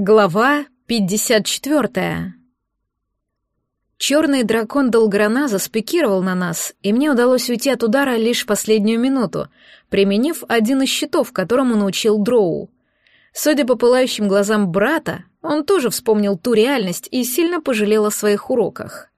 Глава 54. Черный дракон Долграназа спикировал на нас, и мне удалось уйти от удара лишь последнюю минуту, применив один из щитов, которому научил Дроу. Судя по пылающим глазам брата, он тоже вспомнил ту реальность и сильно пожалел о своих уроках.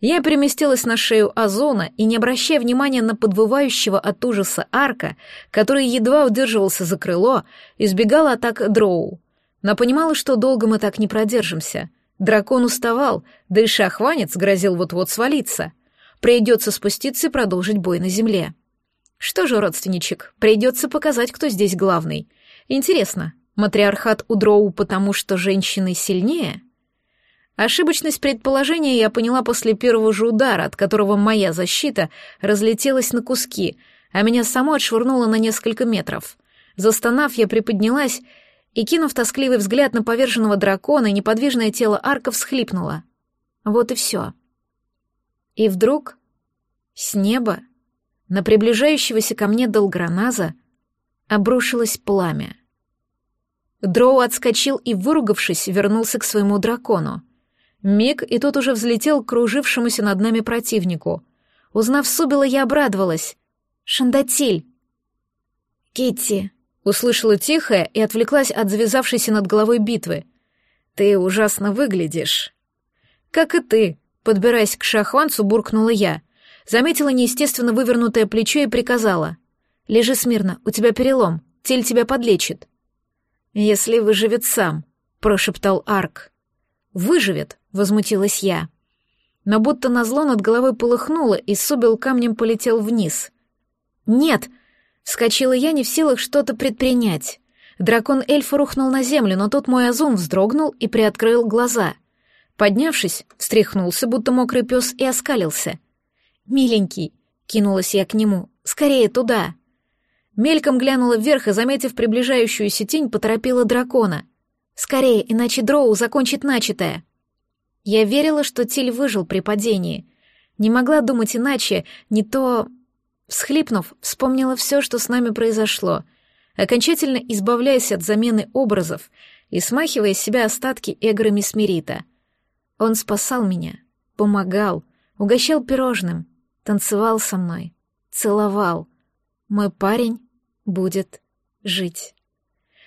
Я переместилась на шею Озона и, не обращая внимания на подвывающего от ужаса арка, который едва удерживался за крыло, избегала атак Дроу — но понимала, что долго мы так не продержимся. Дракон уставал, да и шахванец грозил вот-вот свалиться. Придется спуститься и продолжить бой на земле. Что же, родственничек, придется показать, кто здесь главный. Интересно, матриархат у Дроу потому, что женщины сильнее? Ошибочность предположения я поняла после первого же удара, от которого моя защита разлетелась на куски, а меня само отшвырнуло на несколько метров. Застонав, я приподнялась и, кинув тоскливый взгляд на поверженного дракона неподвижное тело арка, всхлипнула. Вот и все. И вдруг с неба на приближающегося ко мне долграназа обрушилось пламя. Дроу отскочил и, выругавшись, вернулся к своему дракону. Миг, и тот уже взлетел к кружившемуся над нами противнику. Узнав Субила, я обрадовалась. «Шандатиль!» «Китти!» Услышала тихое и отвлеклась от завязавшейся над головой битвы. «Ты ужасно выглядишь». «Как и ты», — подбираясь к шахванцу, буркнула я. Заметила неестественно вывернутое плечо и приказала. «Лежи смирно, у тебя перелом, тель тебя подлечит». «Если выживет сам», — прошептал Арк. «Выживет», — возмутилась я. Но будто назло над головой полыхнуло, и Собел камнем полетел вниз. «Нет!» Вскочила я, не в силах что-то предпринять. Дракон эльфа рухнул на землю, но тут мой азум вздрогнул и приоткрыл глаза. Поднявшись, встряхнулся, будто мокрый пес, и оскалился. «Миленький!» — кинулась я к нему. «Скорее туда!» Мельком глянула вверх и, заметив приближающуюся тень, поторопила дракона. «Скорее, иначе Дроу закончит начатое!» Я верила, что Тиль выжил при падении. Не могла думать иначе, не то Всхлипнув, вспомнила все, что с нами произошло, окончательно избавляясь от замены образов и смахивая с себя остатки эгры Месмерита. Он спасал меня, помогал, угощал пирожным, танцевал со мной, целовал. Мой парень будет жить.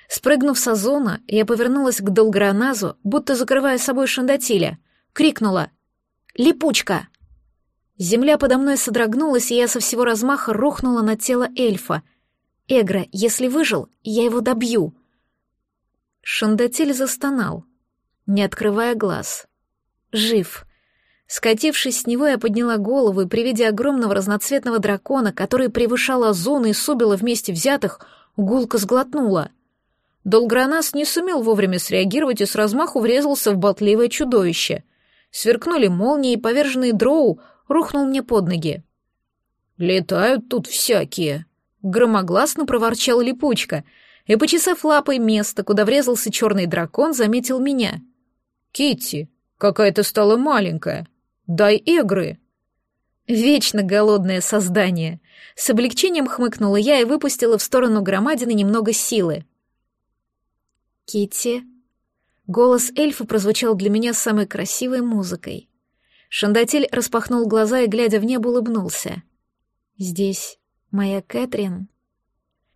Спрыгнув с озона, я повернулась к Долграназу, будто закрывая собой шандатиля, крикнула «Липучка!» Земля подо мной содрогнулась, и я со всего размаха рухнула на тело эльфа. «Эгра, если выжил, я его добью!» Шандатель застонал, не открывая глаз. «Жив!» Скатившись с него, я подняла голову и при виде огромного разноцветного дракона, который превышал Озона и Субила вместе взятых, гулко сглотнула. Долгранас не сумел вовремя среагировать и с размаху врезался в болтливое чудовище. Сверкнули молнии, и поверженный дроу рухнул мне под ноги. «Летают тут всякие», — громогласно проворчал липучка, и, почесав лапой место, куда врезался черный дракон, заметил меня. Китти, какая ты стала маленькая. Дай игры». Вечно голодное создание. С облегчением хмыкнула я и выпустила в сторону громадины немного силы. Китти. Голос эльфа прозвучал для меня самой красивой музыкой. Шандатель распахнул глаза и, глядя в небо, улыбнулся. «Здесь моя Кэтрин».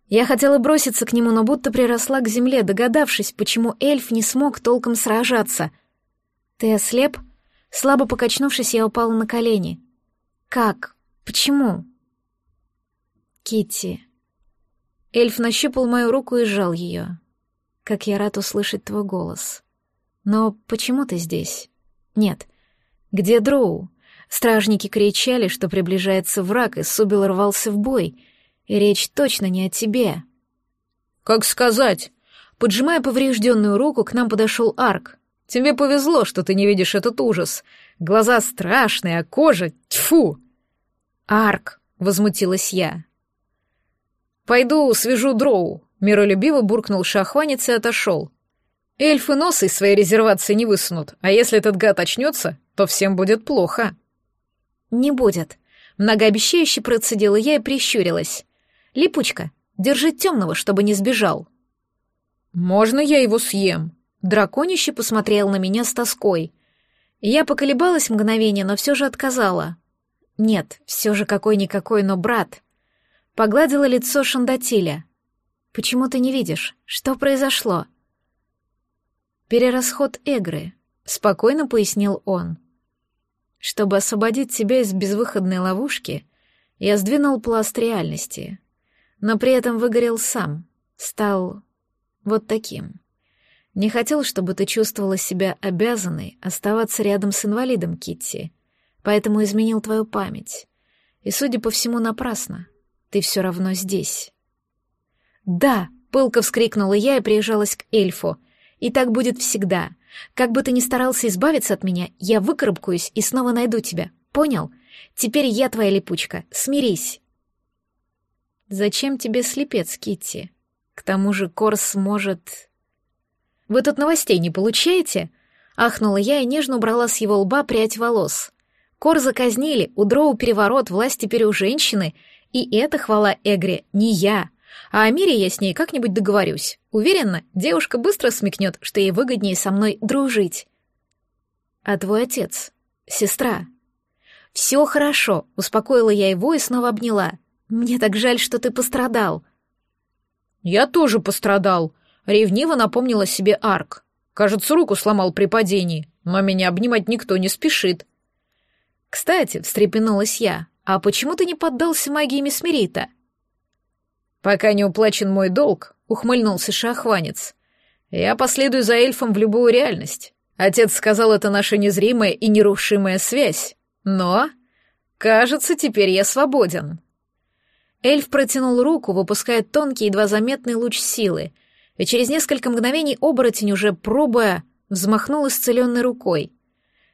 Я хотела броситься к нему, но будто приросла к земле, догадавшись, почему эльф не смог толком сражаться. «Ты ослеп?» Слабо покачнувшись, я упала на колени. «Как? Почему?» Китти. Эльф нащупал мою руку и сжал ее. «Как я рад услышать твой голос. Но почему ты здесь?» «Нет, где Дроу? Стражники кричали, что приближается враг, и Субил рвался в бой. И речь точно не о тебе. «Как сказать?» Поджимая поврежденную руку, к нам подошел Арк. «Тебе повезло, что ты не видишь этот ужас. Глаза страшные, а кожа... Тьфу!» «Арк!» — возмутилась я. «Пойду свяжу дроу», — миролюбиво буркнул шахванец и отошел. Эльфы носа из своей резервации не высунут, а если этот гад очнется, то всем будет плохо. Не будет. Многообещающе процедила я и прищурилась. Липучка, держи темного, чтобы не сбежал. Можно я его съем? Драконище посмотрел на меня с тоской. Я поколебалась мгновение, но все же отказала. Нет, все же какой-никакой, но брат. Погладила лицо Шандатиля. «Почему ты не видишь? Что произошло?» «Перерасход Эгры», — спокойно пояснил он. «Чтобы освободить тебя из безвыходной ловушки, я сдвинул пласт реальности, но при этом выгорел сам, стал вот таким. Не хотел, чтобы ты чувствовала себя обязанной оставаться рядом с инвалидом, Китти, поэтому изменил твою память. И, судя по всему, напрасно. Ты все равно здесь. «Да!» — пылко вскрикнула я и приезжалась к эльфу. «И так будет всегда. Как бы ты ни старался избавиться от меня, я выкарабкаюсь и снова найду тебя. Понял? Теперь я твоя липучка. Смирись!» «Зачем тебе слепец, Китти? К тому же Корс может...» Вы тут новостей не получаете?» Ахнула я и нежно убрала с его лба прядь волос. Корза казнили, у Дроу переворот, власть теперь у женщины, и это, хвала Эгре, не я. А о мире я с ней как-нибудь договорюсь. Уверена, девушка быстро смекнет, что ей выгоднее со мной дружить. А твой отец? Сестра? Все хорошо, успокоила я его и снова обняла. Мне так жаль, что ты пострадал. Я тоже пострадал, Ревниво напомнила себе Арк. Кажется, руку сломал при падении, но меня обнимать никто не спешит. Кстати, встрепенулась я, а почему ты не поддался магии Месмерита? Пока не уплачен мой долг, ухмыльнулся шахванец. Я последую за эльфом в любую реальность. Отец сказал, это наша незримая и нерушимая связь. Но, кажется, теперь я свободен. Эльф протянул руку, выпуская тонкий, едва заметный луч силы — и через несколько мгновений оборотень, уже пробуя, взмахнул исцеленной рукой.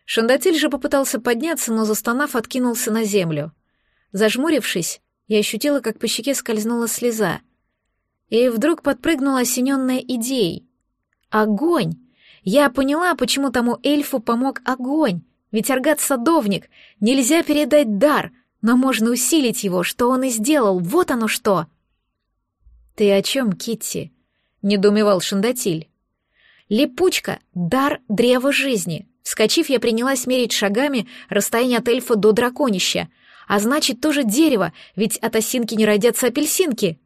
Шандатель же попытался подняться, но, застонав, откинулся на землю. Зажмурившись, я ощутила, как по щеке скользнула слеза. И вдруг подпрыгнула осененная идеей. Огонь! Я поняла, почему тому эльфу помог огонь. Ведь Аргат — садовник, нельзя передать дар, но можно усилить его, что он и сделал, вот оно что! «Ты о чем, Китти?» — недоумевал Шандатиль. «Липучка — дар древа жизни». Вскочив, я принялась мерить шагами расстояние от эльфа до драконища. А значит, тоже дерево, ведь от осинки не родятся апельсинки.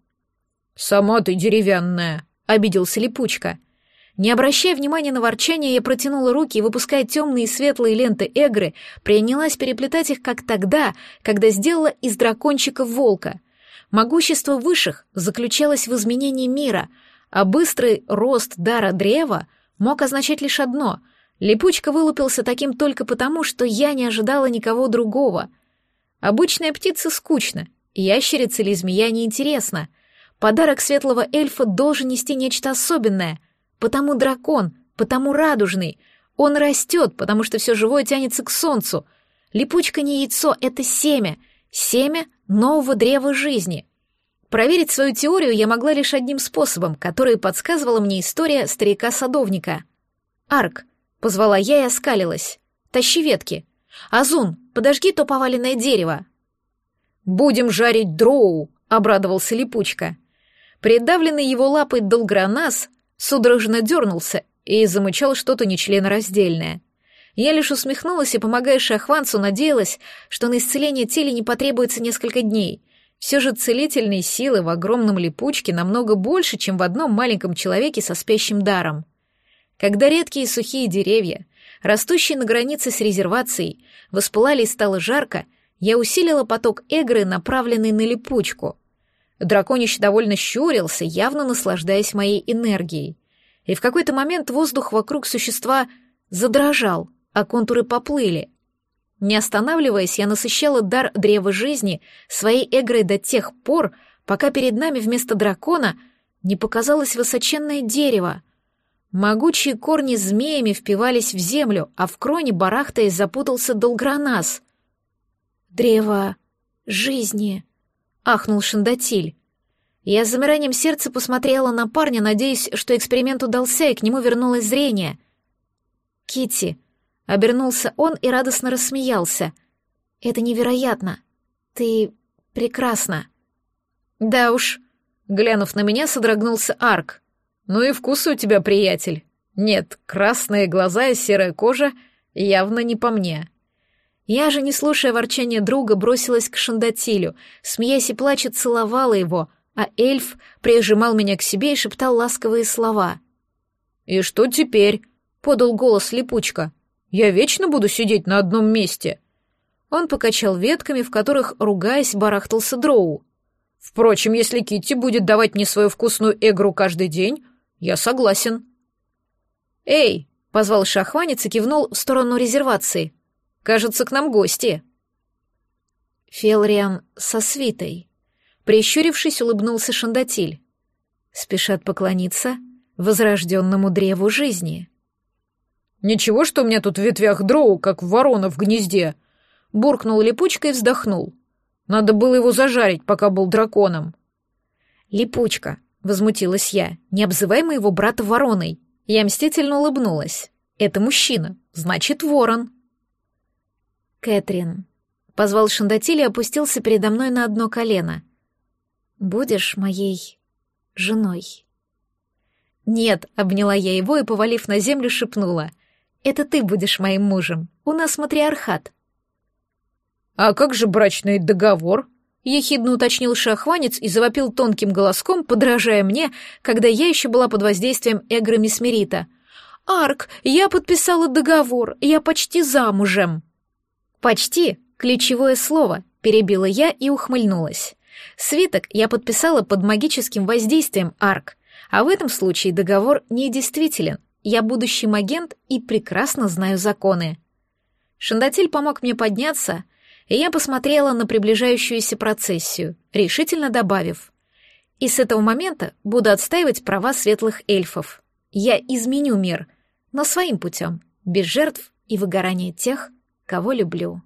«Сама ты деревянная», — обиделся Липучка. Не обращая внимания на ворчание, я протянула руки и, выпуская темные и светлые ленты Эгры, принялась переплетать их, как тогда, когда сделала из дракончика волка. Могущество высших заключалось в изменении мира — а быстрый рост дара древа мог означать лишь одно — липучка вылупился таким только потому, что я не ожидала никого другого. Обычная птица скучно, ящерица или змея неинтересно. Подарок светлого эльфа должен нести нечто особенное, потому дракон, потому радужный. Он растет, потому что все живое тянется к солнцу. Липучка не яйцо, это семя, семя нового древа жизни — Проверить свою теорию я могла лишь одним способом, который подсказывала мне история старика-садовника. «Арк», — позвала я и оскалилась. «Тащи ветки. Азун, подожги то поваленное дерево». «Будем жарить дроу», — обрадовался Липучка. Придавленный его лапой долгранас судорожно дернулся и замычал что-то нечленораздельное. Я лишь усмехнулась и, помогая шахванцу, надеялась, что на исцеление теле не потребуется несколько дней — все же целительной силы в огромном липучке намного больше, чем в одном маленьком человеке со спящим даром. Когда редкие сухие деревья, растущие на границе с резервацией, воспылали и стало жарко, я усилила поток эгры, направленный на липучку. Драконище довольно щурился, явно наслаждаясь моей энергией. И в какой-то момент воздух вокруг существа задрожал, а контуры поплыли. Не останавливаясь, я насыщала дар древа жизни своей эгрой до тех пор, пока перед нами вместо дракона не показалось высоченное дерево. Могучие корни змеями впивались в землю, а в кроне барахтаясь запутался долгранас. «Древо жизни!» — ахнул Шандатиль. Я с замиранием сердца посмотрела на парня, надеясь, что эксперимент удался, и к нему вернулось зрение. Кити, Обернулся он и радостно рассмеялся. «Это невероятно! Ты прекрасна!» «Да уж», — глянув на меня, содрогнулся Арк. «Ну и вкус у тебя, приятель. Нет, красные глаза и серая кожа явно не по мне. Я же, не слушая ворчания друга, бросилась к Шандатилю, смеясь и плача, целовала его, а эльф прижимал меня к себе и шептал ласковые слова. «И что теперь?» — подал голос липучка. «Я вечно буду сидеть на одном месте». Он покачал ветками, в которых, ругаясь, барахтался дроу. «Впрочем, если Китти будет давать мне свою вкусную эгру каждый день, я согласен». «Эй!» — позвал шахванец и кивнул в сторону резервации. «Кажется, к нам гости». Фелриан со свитой. Прищурившись, улыбнулся Шандатиль. Спешат поклониться возрожденному древу жизни. «Ничего, что у меня тут в ветвях дроу, как ворона в гнезде», — буркнул липучка и вздохнул. «Надо было его зажарить, пока был драконом». «Липучка», — возмутилась я, — «не обзывай моего брата вороной». Я мстительно улыбнулась. «Это мужчина, значит, ворон». «Кэтрин», — позвал Шандатиль и опустился передо мной на одно колено. «Будешь моей женой?» «Нет», — обняла я его и, повалив на землю, шепнула. «Это ты будешь моим мужем. У нас матриархат». «А как же брачный договор?» — ехидно уточнил шахванец и завопил тонким голоском, подражая мне, когда я еще была под воздействием Эгры Мисмерита. «Арк, я подписала договор, я почти замужем». «Почти» — ключевое слово, — перебила я и ухмыльнулась. Свиток я подписала под магическим воздействием Арк — а в этом случае договор недействителен. Я будущий агент и прекрасно знаю законы. Шандатель помог мне подняться, и я посмотрела на приближающуюся процессию, решительно добавив. И с этого момента буду отстаивать права светлых эльфов. Я изменю мир, но своим путем, без жертв и выгорания тех, кого люблю.